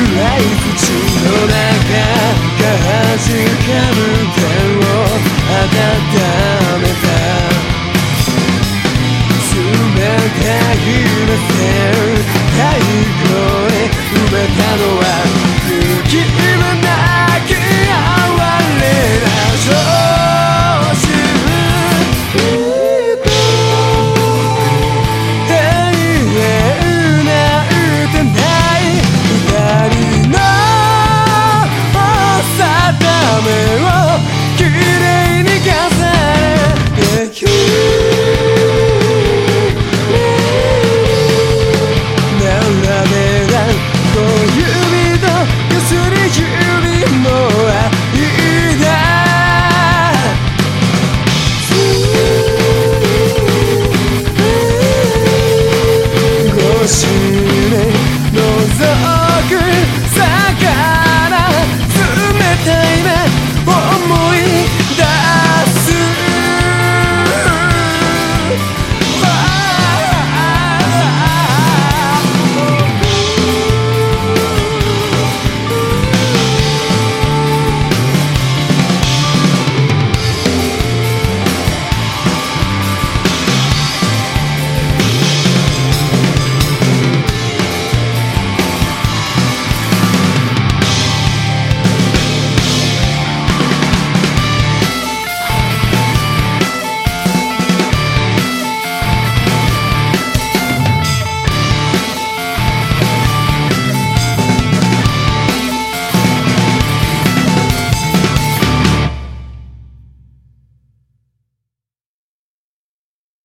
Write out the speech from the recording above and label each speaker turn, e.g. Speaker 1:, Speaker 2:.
Speaker 1: 暗い土の中が弾かむ天 good